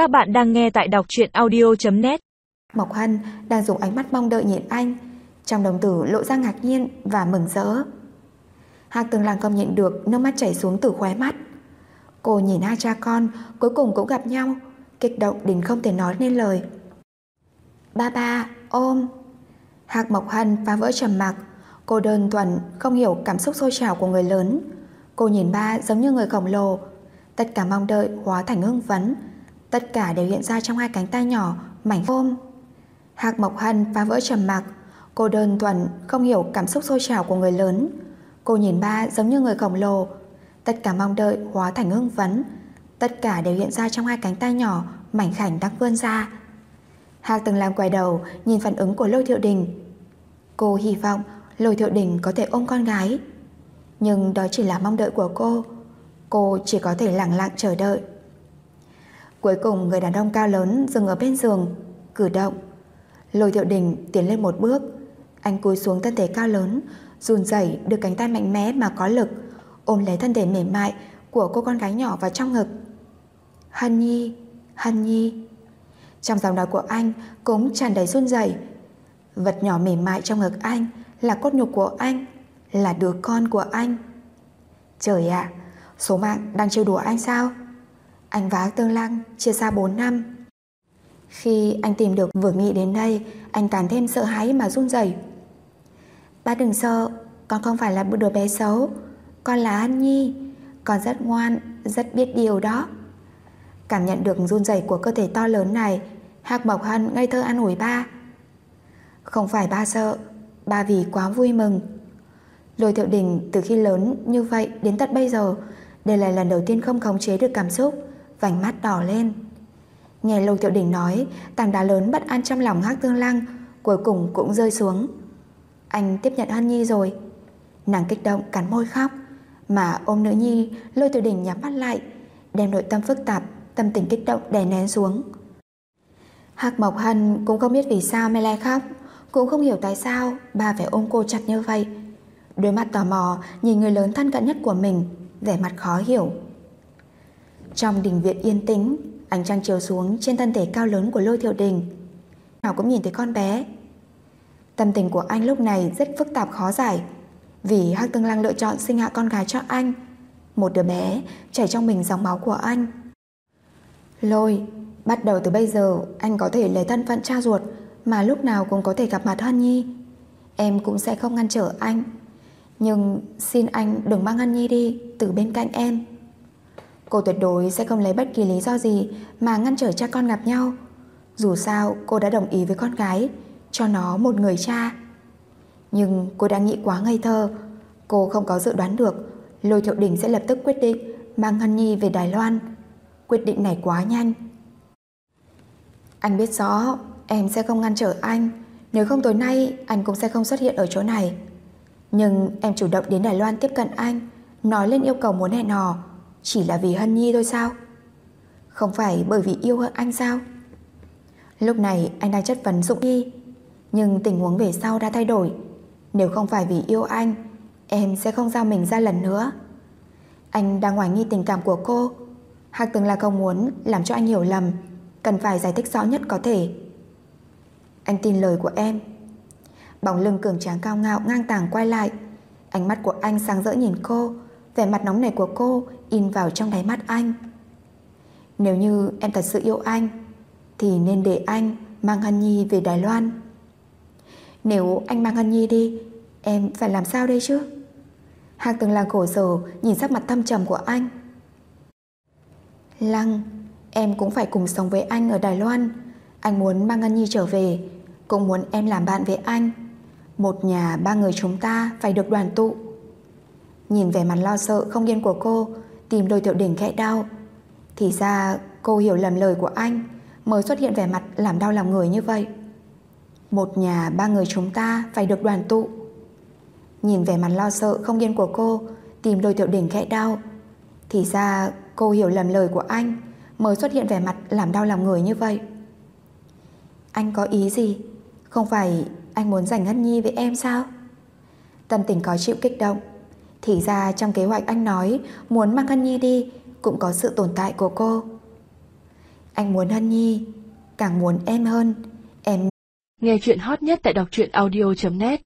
Các bạn đang nghe tại đọc truyện audio.net Mộc Hân đang dùng ánh mắt mong đợi nhìn anh Trong đồng tử lộ ra ngạc nhiên và mừng rỡ. Hạc từng làng không nhận được nước mắt chảy xuống từ khóe mắt. Cô nhìn hai cha con cuối cùng cũng gặp nhau Kích động đến không thể nói nên lời. Ba ba, ôm. Hạc Mộc Hân phá vỡ trầm mặc. Cô đơn thuần không hiểu cảm xúc sôi trào của người lớn. Cô nhìn ba giống như người khổng lồ. Tất cả mong đợi hóa thành hưng phấn. Tất cả đều hiện ra trong hai cánh tay nhỏ, Mảnh ôm. Hạc Mộc Hân phá vỡ trầm mặc. Cô đơn thuần, không hiểu cảm xúc sôi trào của người lớn. Cô nhìn ba giống như người khổng lồ. Tất cả mong đợi hóa thành hưng vấn Tất cả đều hiện ra trong hai cánh tay nhỏ, Mảnh khảnh đang vươn ra. Hạc từng làm quay đầu, Nhìn phản ứng của Lôi Thiệu Đình. Cô hy vọng Lôi Thiệu Đình có thể ôm con gái. Nhưng đó chỉ là mong đợi của cô. Cô chỉ có thể lặng lặng chờ đợi. Cuối cùng người đàn ông cao lớn dừng ở bên giường, Cử động. Lôi Thiệu Đình tiến lên một bước. Anh cúi xuống thân thể cao lớn, Run rẩy đưa cánh tay mạnh mẽ mà có lực, Ôm lấy thân thể mềm mại Của cô con gái nhỏ vào trong ngực. Hân Nhi Hân Nhi. Trong giọng nói của anh cũng tràn đầy run rẩy. Vật nhỏ mềm mại trong ngực anh Là cốt nhục của anh, Là đứa con của anh. Trời ạ, Số mạng đang trêu đùa anh sao? Anh và Tương Lăng chia xa 4 năm. Khi anh tìm được vừa nghĩ đến đây Anh càng thêm sợ hãi mà run rẩy. Ba đừng sợ Con không phải là một đứa bé xấu. Con là An Nhi Con rất ngoan, rất biết điều đó. Cảm nhận được run rẩy của cơ thể to lớn này Hạc Mộc Hân ngây thơ an ủi ba. Không phải ba sợ Ba vì quá vui mừng. Lôi Thiệu Đình từ khi lớn như vậy đến tận bây giờ Đây là lần đầu tiên không khống chế được cảm xúc. Vành mắt đỏ lên. Nghe Lôi Thiệu Đình nói, Tảng đá lớn bất an trong lòng Hắc Tương Lăng, Cuối cùng cũng rơi xuống. Anh tiếp nhận Hân Nhi rồi. Nàng kích động, cắn môi khóc, Mà ôm nữ nhi Lôi Thiệu Đình nhắm mắt lại, Đem nội tâm phức tạp, Tâm tình kích động đè nén xuống. Hạc Mộc Hân cũng không biết vì sao mê lai khóc, Cũng không hiểu tại sao bà phải ôm cô chặt như vậy. Đôi mắt tò mò nhìn người lớn thân cận nhất của mình, Vẻ mặt khó hiểu. Trong đình viện yên tĩnh, Ánh trăng chiếu xuống trên thân thể cao lớn của lôi thiệu đình. Nào cũng nhìn thấy con bé. Tâm tình của anh lúc này rất phức tạp khó giải, Vì Hắc Tương Lăng lựa chọn sinh hạ con gái cho anh, Một đứa bé chảy trong mình dòng máu của anh. Lôi, Bắt đầu từ bây giờ Anh có thể lấy thân phận cha ruột Mà lúc nào cũng có thể gặp mặt Hân Nhi. Em cũng sẽ không ngăn trở anh, Nhưng xin anh đừng mang Hân Nhi đi Từ bên cạnh em. Cô tuyệt đối sẽ không lấy bất kỳ lý do gì Mà ngăn trở cha con gặp nhau. Dù sao, cô đã đồng ý với con gái, Cho nó một người cha. Nhưng cô đã nghĩ quá ngây thơ. Cô không có dự đoán được Lôi Thiệu Đình sẽ lập tức quyết định Mang Hân Nhi về Đài Loan. Quyết định này quá nhanh. Anh biết rõ Em sẽ không ngăn trở anh. Nếu không tối nay, anh cũng sẽ không xuất hiện ở chỗ này. Nhưng em chủ động đến Đài Loan tiếp cận anh, Nói lên yêu cầu muốn hẹn hò. Chỉ là vì Hân Nhi thôi sao? Không phải bởi vì yêu hơn anh sao? Lúc này anh đang chất vấn dũng Nhi, Nhưng tình huống về sau đã thay đổi. Nếu không phải vì yêu anh, Em sẽ không giao mình ra lần nữa. Anh đang hoài nghi tình cảm của cô. Hạc từng là không muốn làm cho anh hiểu lầm, Cần phải giải thích rõ nhất có thể. Anh tin lời của em. Bóng lưng cường tráng cao ngạo ngang tàng quay lại. Ánh mắt của anh sáng rỡ nhìn cô. Vẻ mặt nóng nảy của cô In vào trong đáy mắt anh. Nếu như em thật sự yêu anh, Thì nên để anh Mang Hân Nhi về Đài Loan. Nếu anh mang Hân Nhi đi, Em phải làm sao đây chứ? Hạc từng là cổ sổ Nhìn sắc mặt thâm trầm của anh. Lăng, Em cũng phải cùng sống với anh ở Đài Loan. Anh muốn mang Ngân Nhi trở về, Cũng muốn em làm bạn với anh. Một nhà ba người chúng ta Phải được đoàn tụ. Nhìn vẻ mặt lo sợ không yên của cô, Tìm đôi tiểu đỉnh khẽ đau. Thì ra cô hiểu lầm lời của anh, Mới xuất hiện vẻ mặt làm đau lòng người như vậy. Một nhà ba người chúng ta Phải được đoàn tụ. Nhìn vẻ mặt lo sợ không yên của cô, Tìm đôi tiểu đỉnh khẽ đau. Thì ra cô hiểu lầm lời của anh, Mới xuất hiện vẻ mặt làm đau lòng người như vậy. Anh có ý gì? Không phải anh muốn giành Hân Nhi với em sao? Tâm tình có chịu kích động thì ra trong kế hoạch anh nói muốn mang Hân Nhi đi cũng có sự tồn tại của cô. Anh muốn Hân Nhi, càng muốn em hơn. Em Nghe chuyện hot nhất tại đọc truyện audio.net